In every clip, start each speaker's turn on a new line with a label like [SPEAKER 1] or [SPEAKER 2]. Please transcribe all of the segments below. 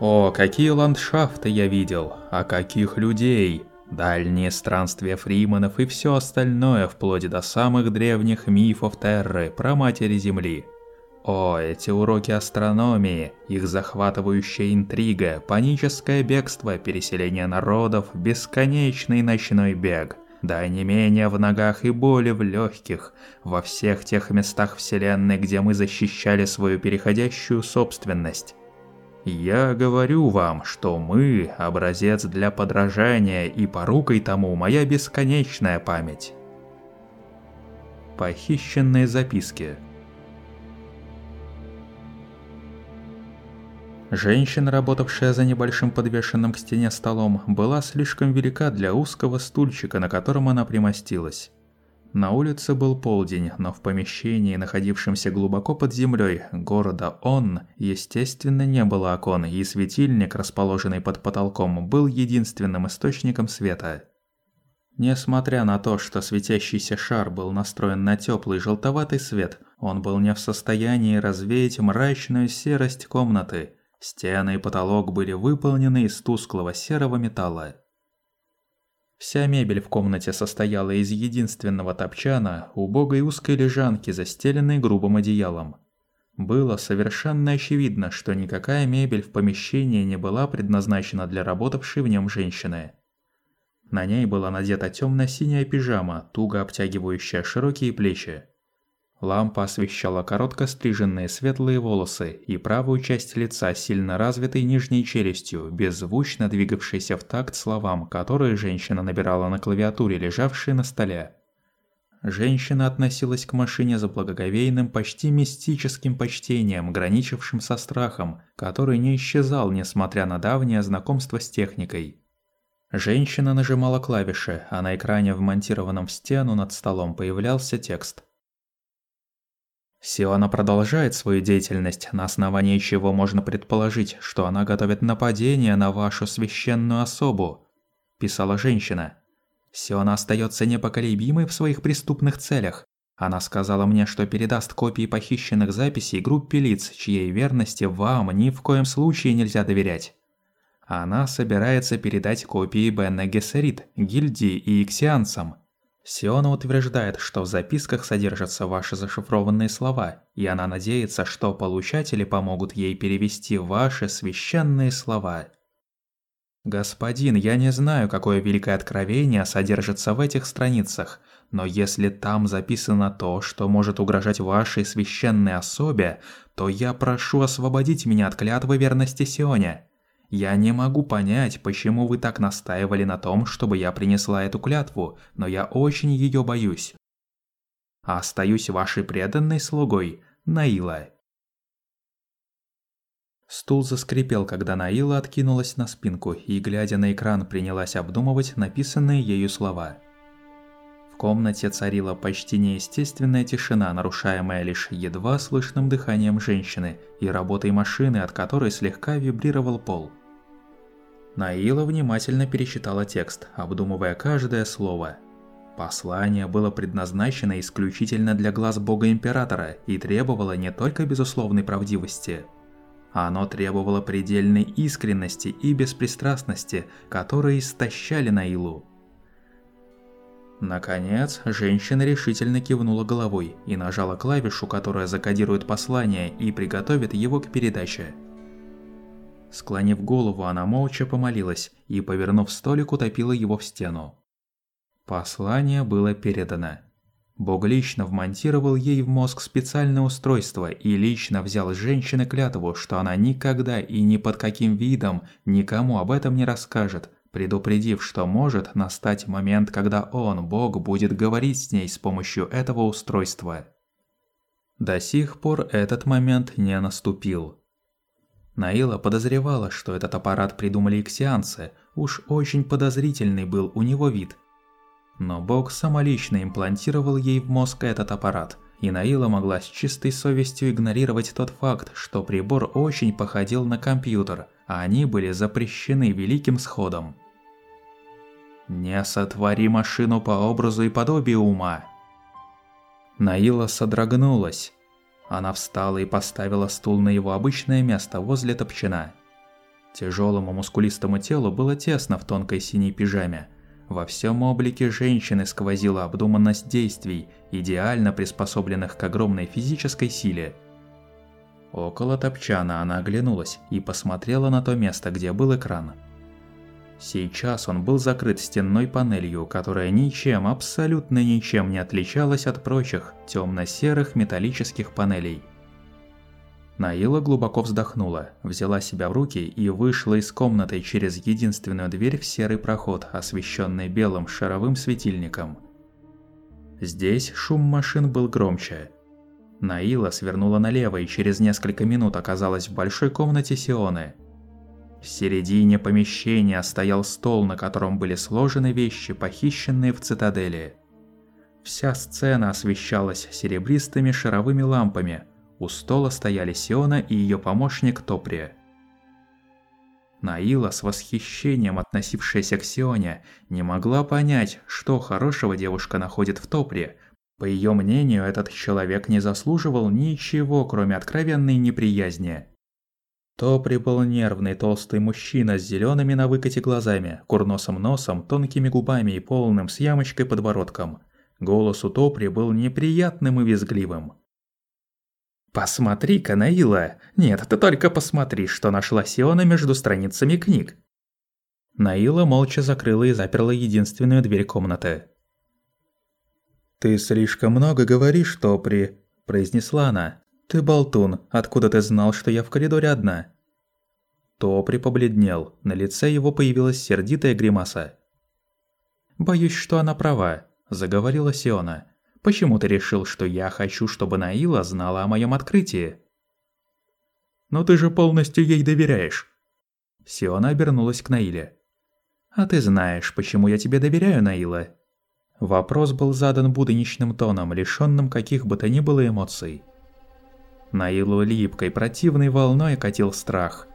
[SPEAKER 1] О, какие ландшафты я видел, а каких людей! Дальние странствия фриманов и все остальное, вплоть до самых древних мифов Терры про Матери Земли. О, эти уроки астрономии, их захватывающая интрига, паническое бегство, переселение народов, бесконечный ночной бег. Да не менее в ногах и боли в легких, во всех тех местах Вселенной, где мы защищали свою переходящую собственность. Я говорю вам, что мы – образец для подражания, и порукой тому моя бесконечная память. Похищенные записки – Женщина, работавшая за небольшим подвешенным к стене столом, была слишком велика для узкого стульчика, на котором она примостилась. На улице был полдень, но в помещении, находившемся глубоко под землей города Он, естественно, не было окон, и светильник, расположенный под потолком, был единственным источником света. Несмотря на то, что светящийся шар был настроен на теплый желтоватый свет, он был не в состоянии развеять мрачную серость комнаты – Стены и потолок были выполнены из тусклого серого металла. Вся мебель в комнате состояла из единственного топчана, убогой узкой лежанки, застеленной грубым одеялом. Было совершенно очевидно, что никакая мебель в помещении не была предназначена для работавшей в нем женщины. На ней была надета темно-синяя пижама, туго обтягивающая широкие плечи. Лампа освещала коротко стриженные светлые волосы и правую часть лица сильно развитой нижней челюстью, беззвучно двигавшейся в такт словам, которые женщина набирала на клавиатуре, лежавшей на столе. Женщина относилась к машине за благоговейным, почти мистическим почтением, граничившим со страхом, который не исчезал, несмотря на давнее знакомство с техникой. Женщина нажимала клавиши, а на экране, вмонтированном в стену над столом, появлялся текст – Сиона продолжает свою деятельность, на основании чего можно предположить, что она готовит нападение на вашу священную особу, писала женщина. Сиона остается непоколебимой в своих преступных целях. Она сказала мне, что передаст копии похищенных записей группе лиц, чьей верности вам ни в коем случае нельзя доверять. Она собирается передать копии Бенна Гессерит, гильдии и иксианцам – Сиона утверждает, что в записках содержатся ваши зашифрованные слова, и она надеется, что получатели помогут ей перевести ваши священные слова. Господин, я не знаю, какое великое откровение содержится в этих страницах, но если там записано то, что может угрожать вашей священной особе, то я прошу освободить меня от клятвы верности Сионе. Я не могу понять, почему вы так настаивали на том, чтобы я принесла эту клятву, но я очень ее боюсь. Остаюсь вашей преданной слугой, Наила. Стул заскрипел, когда Наила откинулась на спинку и, глядя на экран, принялась обдумывать написанные ею слова. В комнате царила почти неестественная тишина, нарушаемая лишь едва слышным дыханием женщины и работой машины, от которой слегка вибрировал пол. Наила внимательно пересчитала текст, обдумывая каждое слово. Послание было предназначено исключительно для глаз бога императора и требовало не только безусловной правдивости. Оно требовало предельной искренности и беспристрастности, которые истощали Наилу. Наконец, женщина решительно кивнула головой и нажала клавишу, которая закодирует послание и приготовит его к передаче. Склонив голову, она молча помолилась и, повернув столик, утопила его в стену. Послание было передано. Бог лично вмонтировал ей в мозг специальное устройство и лично взял с женщины клятву, что она никогда и ни под каким видом никому об этом не расскажет, предупредив, что может настать момент, когда он, Бог, будет говорить с ней с помощью этого устройства. До сих пор этот момент не наступил. Наила подозревала, что этот аппарат придумали иксианцы, уж очень подозрительный был у него вид. Но Бог самолично имплантировал ей в мозг этот аппарат, и Наила могла с чистой совестью игнорировать тот факт, что прибор очень походил на компьютер, а они были запрещены Великим Сходом. «Не сотвори машину по образу и подобию ума!» Наила содрогнулась, она встала и поставила стул на его обычное место возле топчина. Тяжелому мускулистому телу было тесно в тонкой синей пижаме. Во всем облике женщины сквозила обдуманность действий, идеально приспособленных к огромной физической силе. Около топчана она оглянулась и посмотрела на то место, где был экран. Сейчас он был закрыт стенной панелью, которая ничем, абсолютно ничем не отличалась от прочих темно-серых металлических панелей. Наила глубоко вздохнула, взяла себя в руки и вышла из комнаты через единственную дверь в серый проход, освещенный белым шаровым светильником. Здесь шум машин был громче. Наила свернула налево и через несколько минут оказалась в большой комнате Сионы. В середине помещения стоял стол, на котором были сложены вещи, похищенные в цитадели. Вся сцена освещалась серебристыми шаровыми лампами – у стола стояли Сиона и ее помощник Топрия. Наила, с восхищением относившаяся к Сионе, не могла понять, что хорошего девушка находит в Топре. По ее мнению, этот человек не заслуживал ничего, кроме откровенной неприязни. Топри был нервный толстый мужчина с зелеными на выкате глазами, курносым носом, тонкими губами и полным с ямочкой подбородком. Голос у Топри был неприятным и визгливым. «Посмотри-ка, Наила! Нет, ты только посмотри, что нашла Сиона между страницами книг!» Наила молча закрыла и заперла единственную дверь комнаты. «Ты слишком много говоришь, Топри», – произнесла она. «Ты болтун, откуда ты знал, что я в коридоре одна?» Топри побледнел, на лице его появилась сердитая гримаса. «Боюсь, что она права», – заговорила Сиона. Почему ты решил, что я хочу, чтобы Наила знала о моем открытии? Но ты же полностью ей доверяешь. Сиона обернулась к Наиле. А ты знаешь, почему я тебе доверяю, Наила? Вопрос был задан будничным тоном, лишённым каких бы то ни было эмоций. Наилу липкой противной волной катил страх.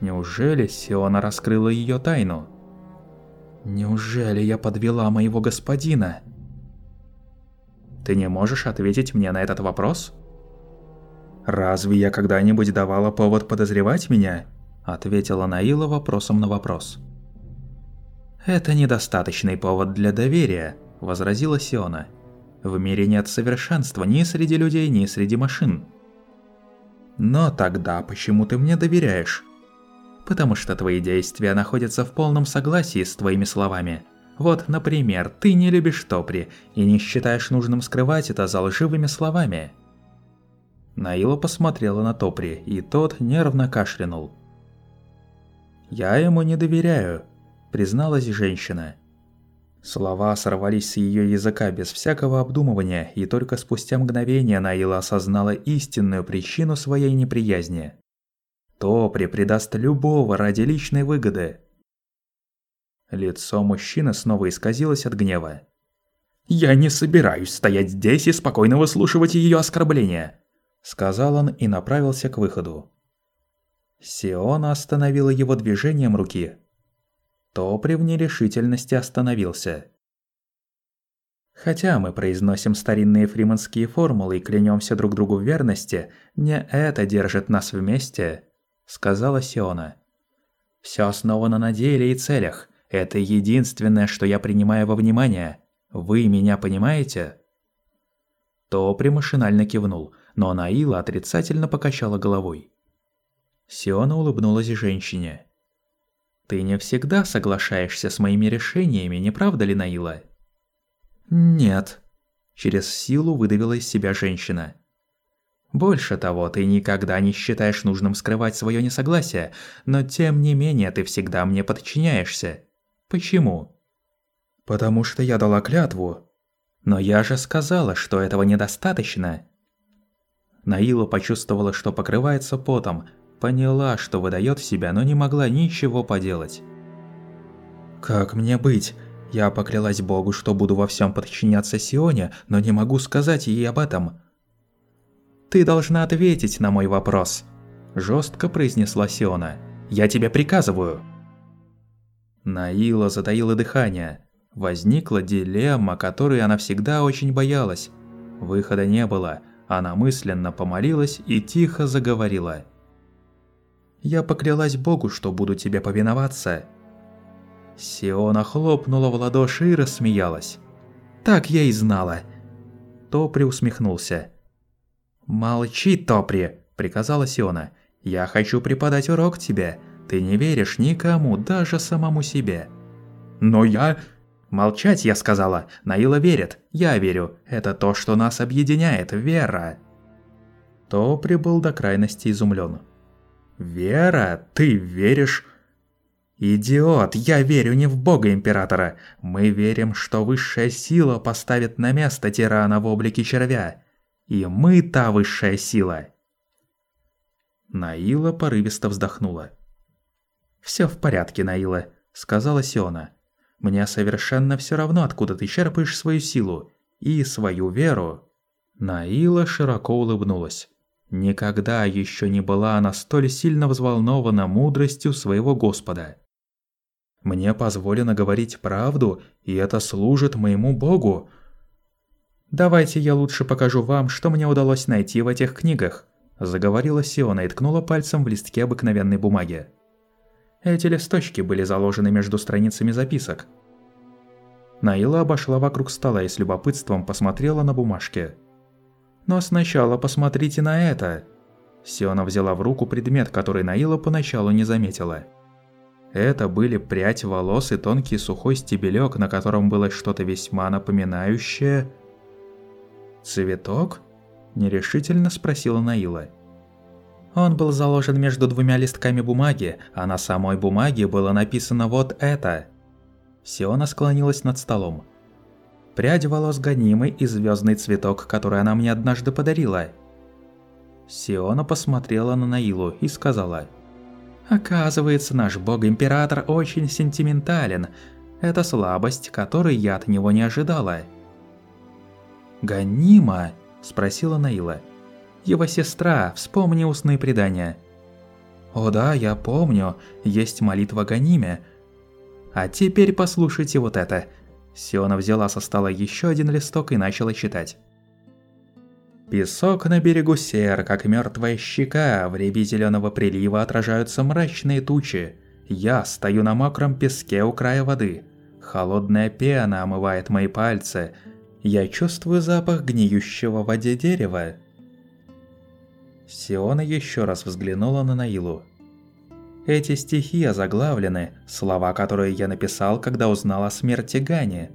[SPEAKER 1] Неужели Сиона раскрыла её тайну? Неужели я подвела моего господина? Ты не можешь ответить мне на этот вопрос? Разве я когда-нибудь давала повод подозревать меня? Ответила Наила вопросом на вопрос. Это недостаточный повод для доверия, возразила Сиона. В мире нет совершенства ни среди людей, ни среди машин. Но тогда почему ты мне доверяешь? Потому что твои действия находятся в полном согласии с твоими словами. Вот, например, ты не любишь Топри и не считаешь нужным скрывать это за лживыми словами. Наила посмотрела на Топри, и тот нервно кашлянул. «Я ему не доверяю», – призналась женщина. Слова сорвались с ее языка без всякого обдумывания, и только спустя мгновение Наила осознала истинную причину своей неприязни. Топри предаст любого ради личной выгоды. Лицо мужчины снова исказилось от гнева. «Я не собираюсь стоять здесь и спокойно выслушивать ее оскорбления», – сказал он и направился к выходу. Сиона остановила его движением руки. Топри в нерешительности остановился. Хотя мы произносим старинные фриманские формулы и клянемся друг другу в верности, не это держит нас вместе, сказала Сиона. Все основано на деле и целях, это единственное, что я принимаю во внимание. Вы меня понимаете?» Топри машинально кивнул, но Наила отрицательно покачала головой. Сиона улыбнулась женщине. «Ты не всегда соглашаешься с моими решениями, не правда ли, Наила?» «Нет», – через силу выдавила из себя женщина. Больше того, ты никогда не считаешь нужным скрывать свое несогласие, но тем не менее ты всегда мне подчиняешься. Почему? Потому что я дала клятву. Но я же сказала, что этого недостаточно. Наила почувствовала, что покрывается потом, поняла, что выдает себя, но не могла ничего поделать. «Как мне быть? Я поклялась Богу, что буду во всем подчиняться Сионе, но не могу сказать ей об этом». «Ты должна ответить на мой вопрос», – жестко произнесла Сиона. «Я тебе приказываю». Наила затаила дыхание. Возникла дилемма, которой она всегда очень боялась. Выхода не было. Она мысленно помолилась и тихо заговорила. Я поклялась Богу, что буду тебе повиноваться». Сиона хлопнула в ладоши и рассмеялась. «Так я и знала». Топри усмехнулся. «Молчи, Топри!» – приказала Сиона. «Я хочу преподать урок тебе. Ты не веришь никому, даже самому себе». «Но я...» «Молчать, я сказала. Наила верит. Я верю. Это то, что нас объединяет. Вера». Топри был до крайности изумлен. «Вера? Ты веришь?» «Идиот! Я верю не в бога Императора. Мы верим, что высшая сила поставит на место тирана в облике червя. И мы та высшая сила!» Наила порывисто вздохнула. «Всё в порядке, Наила», — сказала Сиона. «Мне совершенно всё равно, откуда ты черпаешь свою силу и свою веру». Наила широко улыбнулась. Никогда еще не была она столь сильно взволнована мудростью своего Господа. Мне позволено говорить правду, и это служит моему богу. Давайте я лучше покажу вам, что мне удалось найти в этих книгах, заговорила Сиона и ткнула пальцем в листке обыкновенной бумаги. Эти листочки были заложены между страницами записок. Наила обошла вокруг стола и с любопытством посмотрела на бумажки. «Но сначала посмотрите на это!» Сиона взяла в руку предмет, который Наила поначалу не заметила. Это были прядь волос и тонкий сухой стебелек, на котором было что-то весьма напоминающее... «Цветок?» – нерешительно спросила Наила. Он был заложен между двумя листками бумаги, а на самой бумаге было написано вот это. Сиона склонилась над столом. Прядь волос гонимы и звездный цветок, который она мне однажды подарила. Сиона посмотрела на Наилу и сказала – Оказывается, наш бог-император очень сентиментален. Это слабость, которой я от него не ожидала. «Ганима?» – спросила Наила. «Его сестра, вспомни устные предания». «О да, я помню, есть молитва Ганиме». «А теперь послушайте вот это». Сиона взяла со стола еще один листок и начала читать. Песок на берегу сер, как мертвая щека, в рябе зеленого прилива отражаются мрачные тучи. Я стою на мокром песке у края воды. Холодная пена омывает мои пальцы. Я чувствую запах гниющего в воде дерева. Сиона еще раз взглянула на Наилу. Эти стихи озаглавлены, слова, которые я написал, когда узнал о смерти Гани.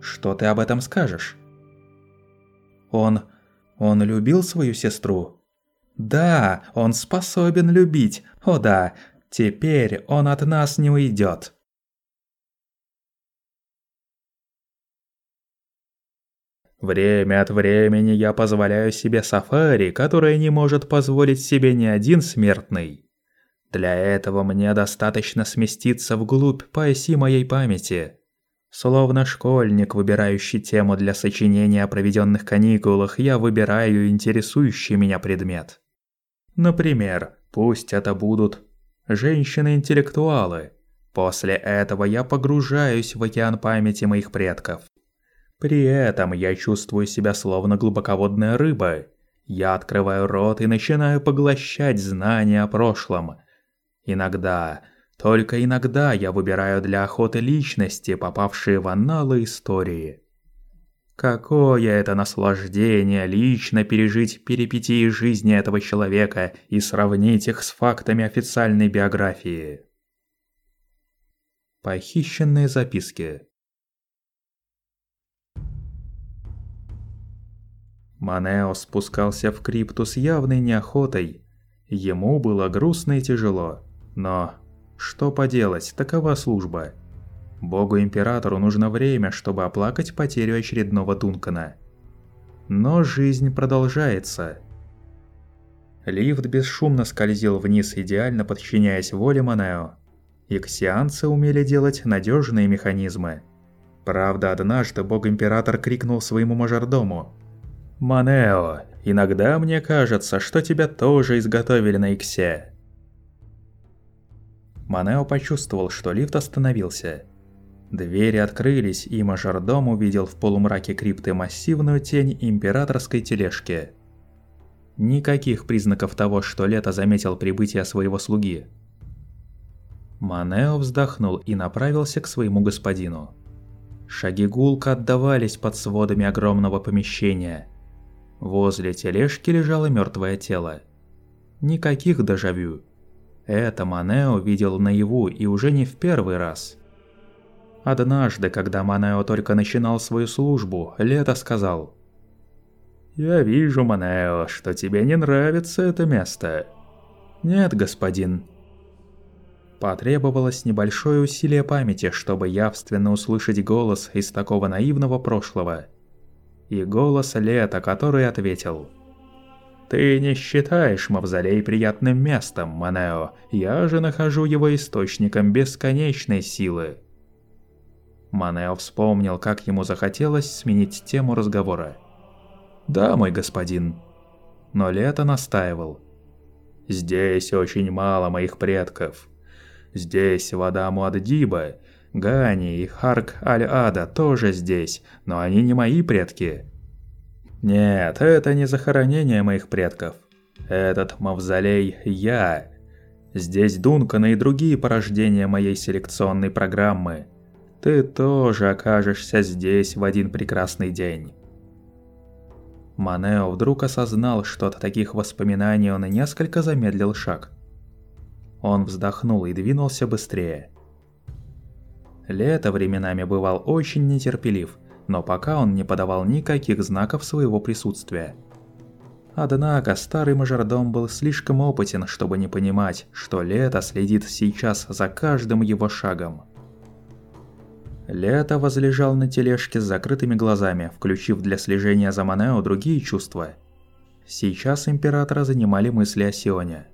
[SPEAKER 1] Что ты об этом скажешь? Он он любил свою сестру? Да, он способен любить. О да, теперь он от нас не уйдет. Время от времени я позволяю себе сафари, которое не может позволить себе ни один смертный. Для этого мне достаточно сместиться вглубь по оси моей памяти. Словно школьник, выбирающий тему для сочинения о проведенных каникулах, я выбираю интересующий меня предмет. Например, пусть это будут женщины-интеллектуалы. После этого я погружаюсь в океан памяти моих предков. При этом я чувствую себя словно глубоководная рыба. Я открываю рот и начинаю поглощать знания о прошлом. Иногда только иногда я выбираю для охоты личности, попавшие в анналы истории. Какое это наслаждение лично пережить перипетии жизни этого человека и сравнить их с фактами официальной биографии. Похищенные записки Манео спускался в крипту с явной неохотой. Ему было грустно и тяжело, но что поделать, такова служба. Богу-императору нужно время, чтобы оплакать потерю очередного Дункана. Но жизнь продолжается. Лифт бесшумно скользил вниз, идеально подчиняясь воле Манео. Иксианцы умели делать надежные механизмы. Правда, однажды бог-император крикнул своему мажордому. «Манео, иногда мне кажется, что тебя тоже изготовили на Иксе». Манео почувствовал, что лифт остановился. Двери открылись, и мажордом увидел в полумраке крипты массивную тень императорской тележки. Никаких признаков того, что Лето заметил прибытие своего слуги. Манео вздохнул и направился к своему господину. Шаги гулко отдавались под сводами огромного помещения. Возле тележки лежало мертвое тело. Никаких дежавю. Это Манео видел наяву и уже не в первый раз. Однажды, когда Манео только начинал свою службу, Лето сказал «Я вижу, Манео, что тебе не нравится это место». «Нет, господин». Потребовалось небольшое усилие памяти, чтобы явственно услышать голос из такого наивного прошлого. И голос Лета, который ответил «Ты не считаешь мавзолей приятным местом, Манео, я же нахожу его источником бесконечной силы». Манео вспомнил, как ему захотелось сменить тему разговора. «Да, мой господин». Но Лето настаивал. «Здесь очень мало моих предков. Здесь вода Муаддиба, Гани и Харк Аль-Ада тоже здесь, но они не мои предки». «Нет, это не захоронение моих предков. Этот мавзолей – я. Здесь Дунканы и другие порождения моей селекционной программы. Ты тоже окажешься здесь в один прекрасный день». Манео вдруг осознал, что от таких воспоминаний он несколько замедлил шаг. Он вздохнул и двинулся быстрее. Лето временами бывал очень нетерпелив, но пока он не подавал никаких знаков своего присутствия. Однако старый мажордом был слишком опытен, чтобы не понимать, что Лето следит сейчас за каждым его шагом. Лето возлежал на тележке с закрытыми глазами, включив для слежения за Манео другие чувства. Сейчас императора занимали мысли о Сионе.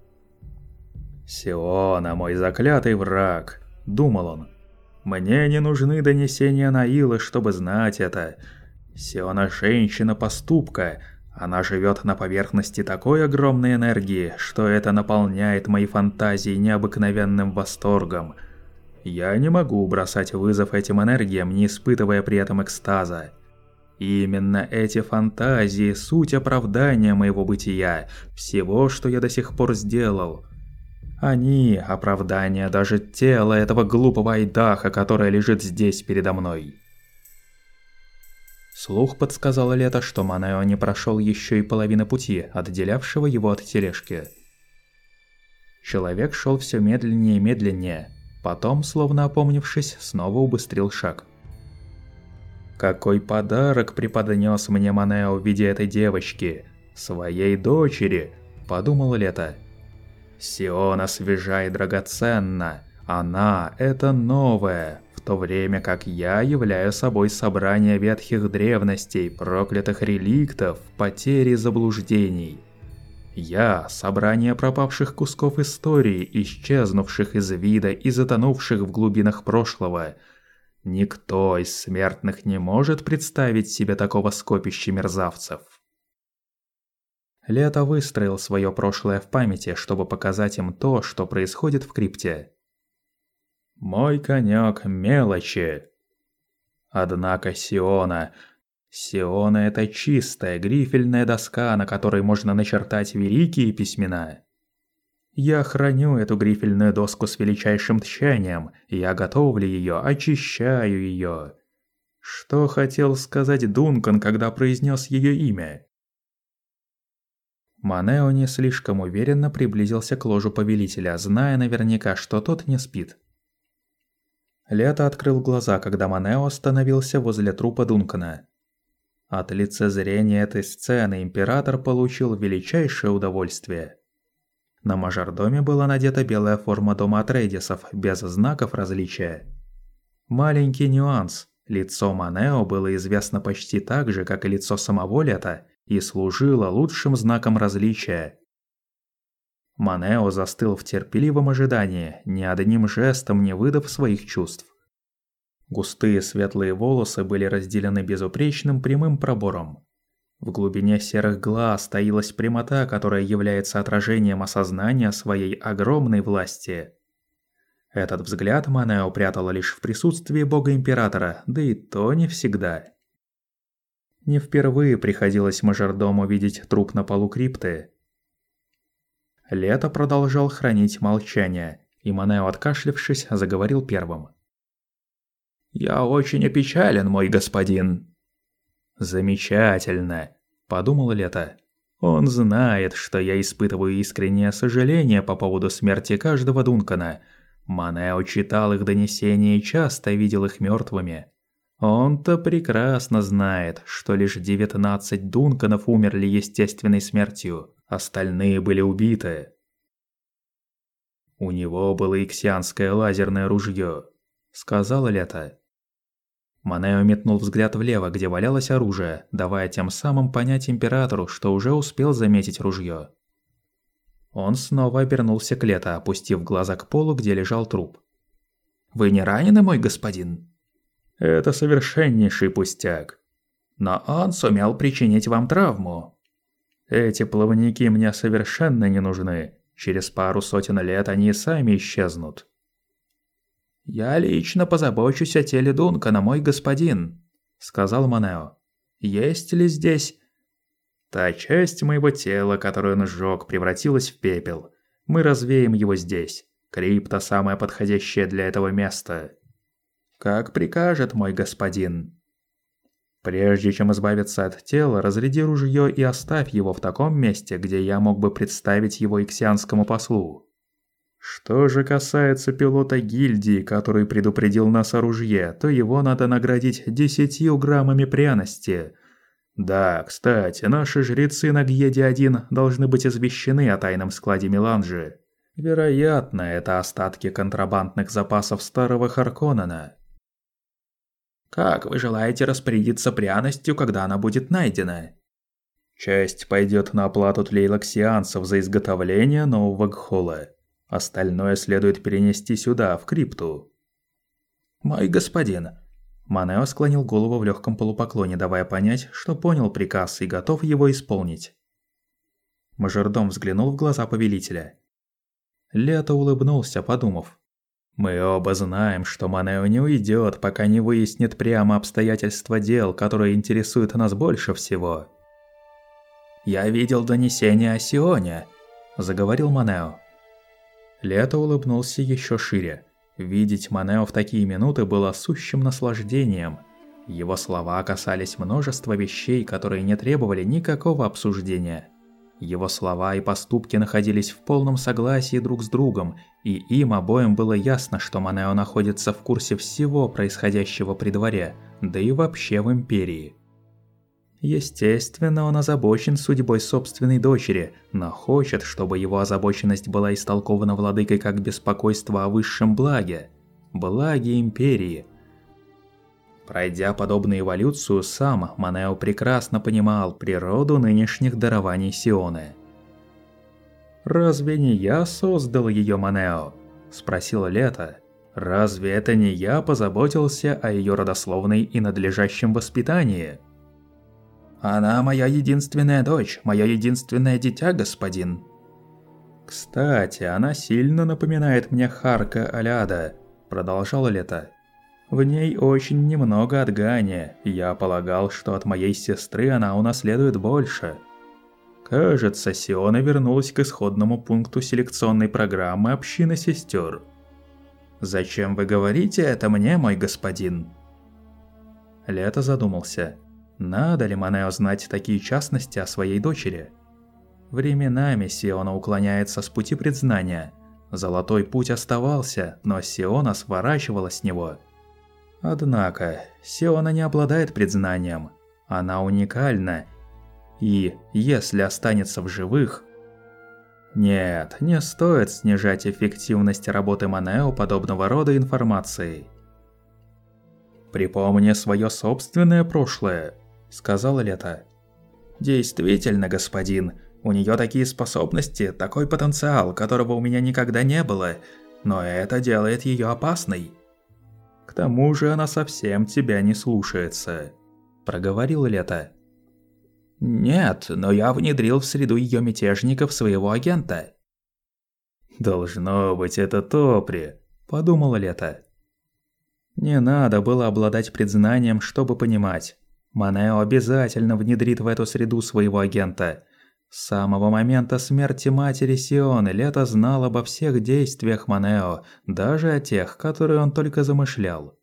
[SPEAKER 1] «Сиона, мой заклятый враг!» – думал он. «Мне не нужны донесения Наилы, чтобы знать это. Сиона – женщина поступка. Она живет на поверхности такой огромной энергии, что это наполняет мои фантазии необыкновенным восторгом – я не могу бросать вызов этим энергиям, не испытывая при этом экстаза. именно эти фантазии – суть оправдания моего бытия, всего, что я до сих пор сделал. Они – оправдание даже тела этого глупого айдаха, которое лежит здесь передо мной. Слух подсказал Лето, что Манео не прошел еще и половины пути, отделявшего его от тележки. Человек шел все медленнее и медленнее – Потом, словно опомнившись, снова убыстрил шаг. «Какой подарок преподнес мне Манео в виде этой девочки! Своей дочери!» – подумал Лето. «Сиона свежа и драгоценна. Она – это новое, в то время как я являю собой собрание ветхих древностей, проклятых реликтов, потери и заблуждений». Я – собрание пропавших кусков истории, исчезнувших из вида и затонувших в глубинах прошлого. Никто из смертных не может представить себе такого скопища мерзавцев. Лето выстроил свое прошлое в памяти, чтобы показать им то, что происходит в крипте. «Мой конек мелочи!» Однако Сиона Сиона – это чистая грифельная доска, на которой можно начертать великие письмена. Я храню эту грифельную доску с величайшим тщанием, я готовлю ее, очищаю ее. Что хотел сказать Дункан, когда произнес ее имя? Манео не слишком уверенно приблизился к ложу повелителя, зная наверняка, что тот не спит. Лето открыл глаза, когда Манео остановился возле трупа Дункана. От лицезрения этой сцены император получил величайшее удовольствие. На мажордоме была надета белая форма дома Атрейдисов, без знаков различия. Маленький нюанс. Лицо Манео было известно почти так же, как и лицо самого Лета, и служило лучшим знаком различия. Манео застыл в терпеливом ожидании, ни одним жестом не выдав своих чувств. Густые светлые волосы были разделены безупречным прямым пробором. В глубине серых глаз таилась прямота, которая является отражением осознания своей огромной власти. Этот взгляд Манео прятала лишь в присутствии бога-императора, да и то не всегда. Не впервые приходилось мажордому видеть труп на полу крипты. Лето продолжал хранить молчание, и Манео, откашлившись, заговорил первым. «Я очень опечален, мой господин». «Замечательно», – подумал Лето. «Он знает, что я испытываю искреннее сожаление по поводу смерти каждого Дункана. Манео читал их донесения и часто видел их мертвыми. Он-то прекрасно знает, что лишь 19 Дунканов умерли естественной смертью, остальные были убиты. У него было иксианское лазерное ружье, сказала Лето. Манео метнул взгляд влево, где валялось оружие, давая тем самым понять императору, что уже успел заметить ружье. Он снова обернулся к Лето, опустив глаза к полу, где лежал труп. «Вы не ранены, мой господин?» Это совершеннейший пустяк. Но он сумел причинить вам травму. Эти плавники мне совершенно не нужны. Через пару сотен лет они сами исчезнут. «Я лично позабочусь о теле Дункана, мой господин», — сказал Манео. «Есть ли здесь...» «Та часть моего тела, которую он сжёг, превратилась в пепел. Мы развеем его здесь. Крипта – самое подходящее для этого места». «Как прикажет мой господин». Прежде чем избавиться от тела, разряди ружье и оставь его в таком месте, где я мог бы представить его иксианскому послу. Что же касается пилота гильдии, который предупредил нас о ружье, то его надо наградить десятью граммами пряности. Да, кстати, наши жрецы на Гьеде-1 должны быть извещены о тайном складе меланжи. Вероятно, это остатки контрабандных запасов старого Харконнена. Как вы желаете распорядиться пряностью, когда она будет найдена? Часть пойдет на оплату тлейлоксианцев за изготовление нового гхола. Остальное следует перенести сюда, в крипту. Мой господин. Манео склонил голову в легком полупоклоне, давая понять, что понял приказ и готов его исполнить. Мажордом взглянул в глаза повелителя. Лето улыбнулся, подумав. Мы оба знаем, что Манео не уйдет, пока не выяснит прямо обстоятельства дел, которые интересуют нас больше всего. «Я видел донесение о Сионе», – заговорил Манео. Лето улыбнулся еще шире. Видеть Манео в такие минуты было сущим наслаждением. Его слова касались множества вещей, которые не требовали никакого обсуждения. Его слова и поступки находились в полном согласии друг с другом, и им обоим было ясно, что Манео находится в курсе всего происходящего при дворе, да и вообще в Империи. Естественно, он озабочен судьбой собственной дочери, но хочет, чтобы его озабоченность была истолкована владыкой как беспокойство о высшем благе, благе Империи – Пройдя подобную эволюцию сам, Манео прекрасно понимал природу нынешних дарований Сионы. «Разве не я создал ее, Манео?» – спросила Лето. «Разве это не я позаботился о ее родословной и надлежащем воспитании?» «Она моя единственная дочь, мое единственное дитя, господин». «Кстати, она сильно напоминает мне Харка Аляда», – продолжала Лето. В ней очень немного от Гани, я полагал, что от моей сестры она унаследует больше. Кажется, Сиона вернулась к исходному пункту селекционной программы общины сестер. «Зачем вы говорите это мне, мой господин?» Лето задумался. Надо ли Манео знать такие частности о своей дочери? Временами Сиона уклоняется с пути предзнания. Золотой путь оставался, но Сиона сворачивала с него – Однако, Сиона не обладает предзнанием. Она уникальна. И, если останется в живых... Нет, не стоит снижать эффективность работы Манео подобного рода информацией. «Припомни свое собственное прошлое», — сказала Лето. «Действительно, господин, у нее такие способности, такой потенциал, которого у меня никогда не было, но это делает ее опасной». К тому же она совсем тебя не слушается», – проговорил Лето. «Нет, но я внедрил в среду ее мятежников своего агента». «Должно быть, это Топри», – подумала Лето. Не надо было обладать предзнанием, чтобы понимать. Манео обязательно внедрит в эту среду своего агента. С самого момента смерти матери Сионы Лето знал обо всех действиях Манео, даже о тех, которые он только замышлял.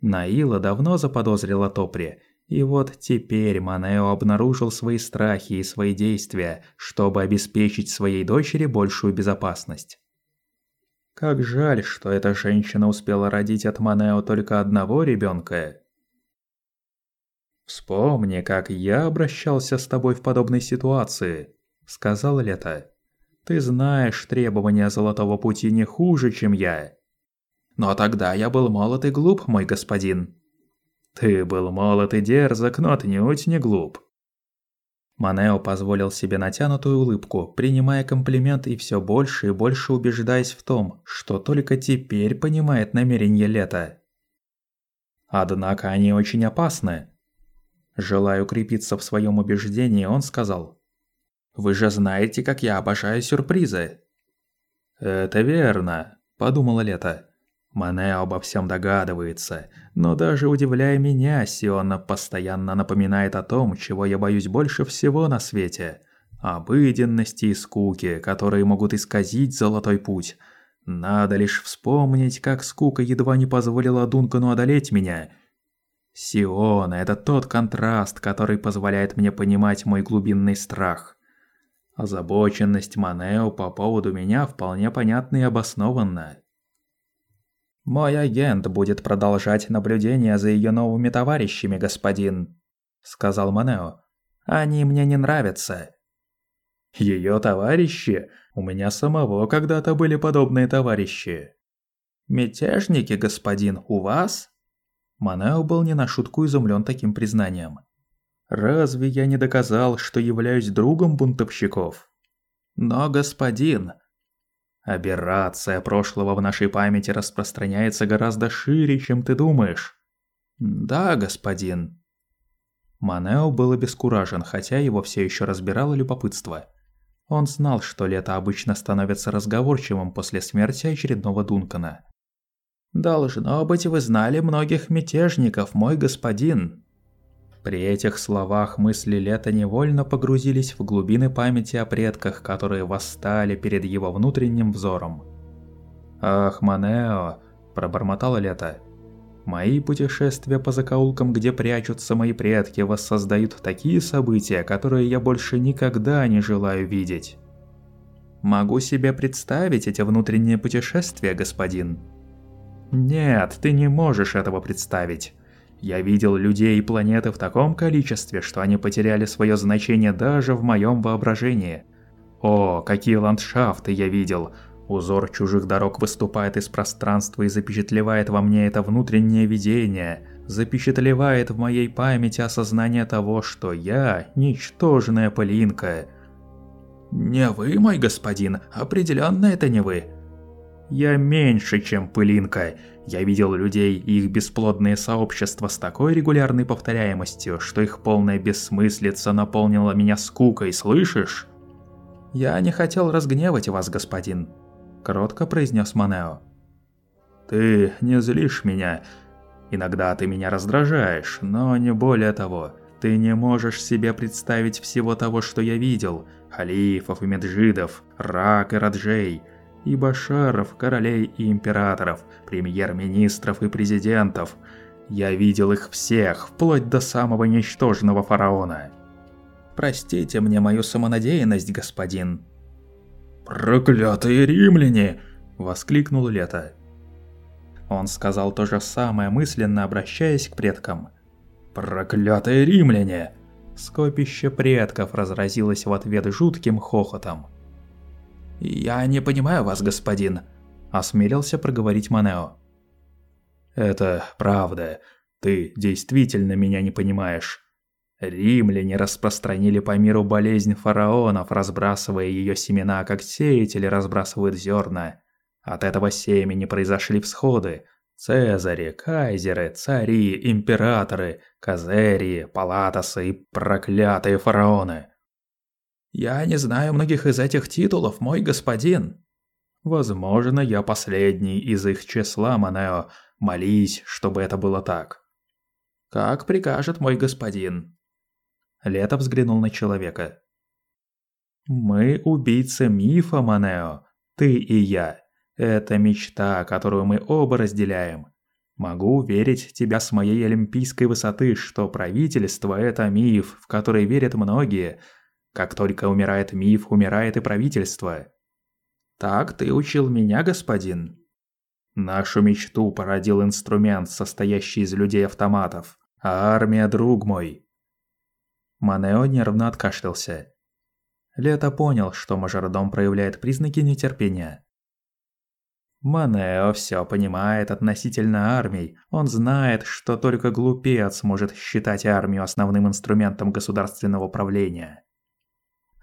[SPEAKER 1] Наила давно заподозрила Топри, и вот теперь Манео обнаружил свои страхи и свои действия, чтобы обеспечить своей дочери большую безопасность. Как жаль, что эта женщина успела родить от Манео только одного ребенка. «Вспомни, как я обращался с тобой в подобной ситуации», — сказал Лето. «Ты знаешь требования Золотого Пути не хуже, чем я». «Но тогда я был молод и глуп, мой господин». «Ты был молод и дерзок, но отнюдь не глуп». Манео позволил себе натянутую улыбку, принимая комплимент и все больше и больше убеждаясь в том, что только теперь понимает намерение Лета. Однако они очень опасны. Желая укрепиться в своем убеждении, он сказал. «Вы же знаете, как я обожаю сюрпризы». «Это верно», – подумала Лето. Манео обо всем догадывается, но даже удивляя меня, Сиона постоянно напоминает о том, чего я боюсь больше всего на свете – обыденности и скуки, которые могут исказить золотой путь. Надо лишь вспомнить, как скука едва не позволила Дункану одолеть меня – Сиона – это тот контраст, который позволяет мне понимать мой глубинный страх. Озабоченность Манео по поводу меня вполне понятна и обоснованна. «Мой агент будет продолжать наблюдение за ее новыми товарищами, господин», – сказал Манео. «Они мне не нравятся». Ее товарищи? У меня самого когда-то были подобные товарищи». «Мятежники, господин, у вас?» Манео был не на шутку изумлен таким признанием. «Разве я не доказал, что являюсь другом бунтовщиков?» «Но, господин...» «Аберрация прошлого в нашей памяти распространяется гораздо шире, чем ты думаешь». «Да, господин...» Манео был обескуражен, хотя его все еще разбирало любопытство. Он знал, что лето обычно становится разговорчивым после смерти очередного Дункана. «Должно быть, вы знали многих мятежников, мой господин». При этих словах мысли Лета невольно погрузились в глубины памяти о предках, которые восстали перед его внутренним взором. «Ах, Манео!» – пробормотало Лето. «Мои путешествия по закоулкам, где прячутся мои предки, воссоздают такие события, которые я больше никогда не желаю видеть». «Могу себе представить эти внутренние путешествия, господин», нет, ты не можешь этого представить. Я видел людей и планеты в таком количестве, что они потеряли свое значение даже в моем воображении. О, какие ландшафты я видел! Узор чужих дорог выступает из пространства и запечатлевает во мне это внутреннее видение, запечатлевает в моей памяти осознание того, что я – ничтожная пылинка. «Не вы, мой господин, определенно это не вы», я меньше, чем пылинка. Я видел людей и их бесплодные сообщества с такой регулярной повторяемостью, что их полная бессмыслица наполнила меня скукой, слышишь? Я не хотел разгневать вас, господин, кротко произнес Манео. Ты не злишь меня. Иногда ты меня раздражаешь, но не более того. Ты не можешь себе представить всего того, что я видел. Халифов и меджидов, рак и раджей – и башаров, королей и императоров, премьер-министров и президентов. Я видел их всех, вплоть до самого ничтожного фараона. Простите мне мою самонадеянность, господин. «Проклятые римляне!» – воскликнул Лето. Он сказал то же самое, мысленно обращаясь к предкам. «Проклятые римляне!» Скопище предков разразилось в ответ жутким хохотом. «Я не понимаю вас, господин», – осмелился проговорить Манео. «Это правда. Ты действительно меня не понимаешь. Римляне распространили по миру болезнь фараонов, разбрасывая ее семена, как сеятели разбрасывают зерна. От этого семени произошли всходы. Цезари, кайзеры, цари, императоры, казерии, палатосы и проклятые фараоны. Я не знаю многих из этих титулов, мой господин. Возможно, я последний из их числа, Манео. Молись, чтобы это было так. Как прикажет мой господин. Лето взглянул на человека. Мы убийцы мифа, Манео. Ты и я. Это мечта, которую мы оба разделяем. Могу уверить тебя с моей олимпийской высоты, что правительство – это миф, в который верят многие. Как только умирает миф, умирает и правительство. Так ты учил меня, господин. Нашу мечту породил инструмент, состоящий из людей-автоматов. А армия, друг мой. Манео нервно откашлялся. Лето понял, что мажордом проявляет признаки нетерпения. Манео все понимает относительно армий. Он знает, что только глупец может считать армию основным инструментом государственного правления.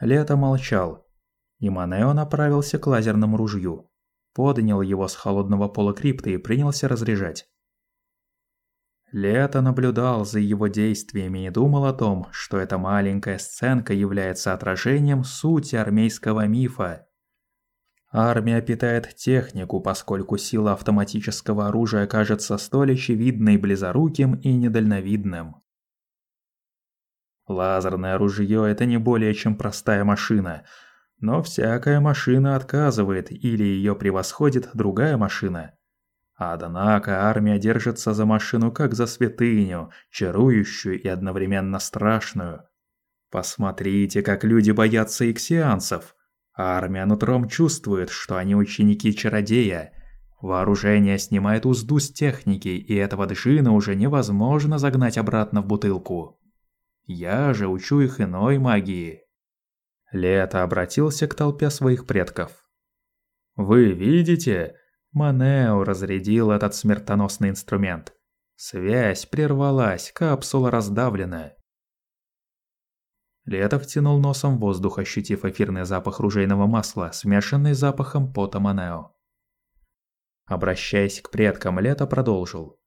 [SPEAKER 1] Лето молчал, и Манео направился к лазерному ружью. Поднял его с холодного пола крипты и принялся разряжать. Лето наблюдал за его действиями и думал о том, что эта маленькая сценка является отражением сути армейского мифа Армия питает технику, поскольку сила автоматического оружия кажется столь очевидной близоруким и недальновидным. Лазерное ружье – это не более чем простая машина, но всякая машина отказывает или ее превосходит другая машина. Однако армия держится за машину как за святыню, чарующую и одновременно страшную. Посмотрите, как люди боятся иксианцев – армия нутром чувствует, что они ученики чародея. Вооружение снимает узду с техники, и этого джина уже невозможно загнать обратно в бутылку. Я же учу их иной магии. Лето обратился к толпе своих предков. «Вы видите?» Манео разрядил этот смертоносный инструмент. Связь прервалась, капсула раздавлена. Лето втянул носом воздух, ощутив эфирный запах ружейного масла, смешанный с запахом пота Манео. Обращаясь к предкам, Лето продолжил.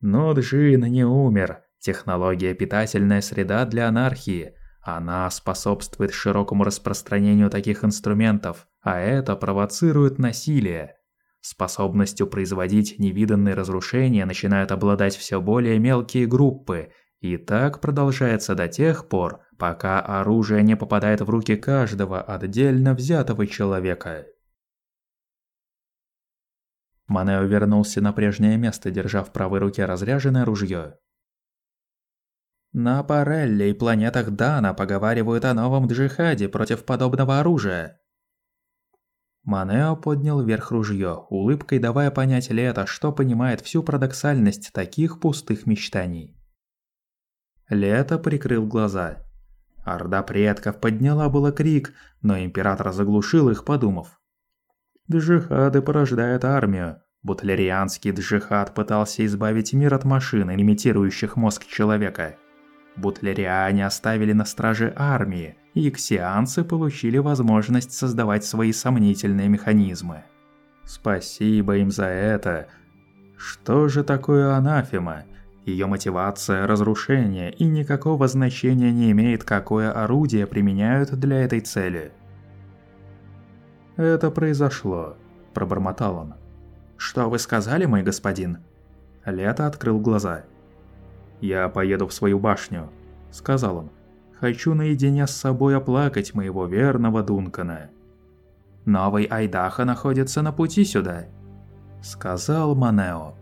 [SPEAKER 1] «Но Джин не умер. Технология – питательная среда для анархии. Она способствует широкому распространению таких инструментов, а это провоцирует насилие. Способностью производить невиданные разрушения начинают обладать все более мелкие группы, и так продолжается до тех пор, пока оружие не попадает в руки каждого отдельно взятого человека. Манео вернулся на прежнее место, держа в правой руке разряженное ружье. На Парелле и планетах Дана поговаривают о новом джихаде против подобного оружия. Манео поднял вверх ружье, улыбкой давая понять Лето, что понимает всю парадоксальность таких пустых мечтаний. Лето прикрыл глаза. Орда предков подняла было крик, но император заглушил их, подумав. Джихады порождают армию. Бутлерианский джихад пытался избавить мир от машин, имитирующих мозг человека. Бутлериане оставили на страже армии, и ксианцы получили возможность создавать свои сомнительные механизмы. Спасибо им за это. Что же такое анафема? Ее мотивация – разрушение, и никакого значения не имеет, какое орудие применяют для этой цели. «Это произошло», – пробормотал он. «Что вы сказали, мой господин?» Лето открыл глаза. «Я поеду в свою башню», – сказал он. «Хочу наедине с собой оплакать моего верного Дункана». «Новый Айдаха находится на пути сюда», – сказал Манео.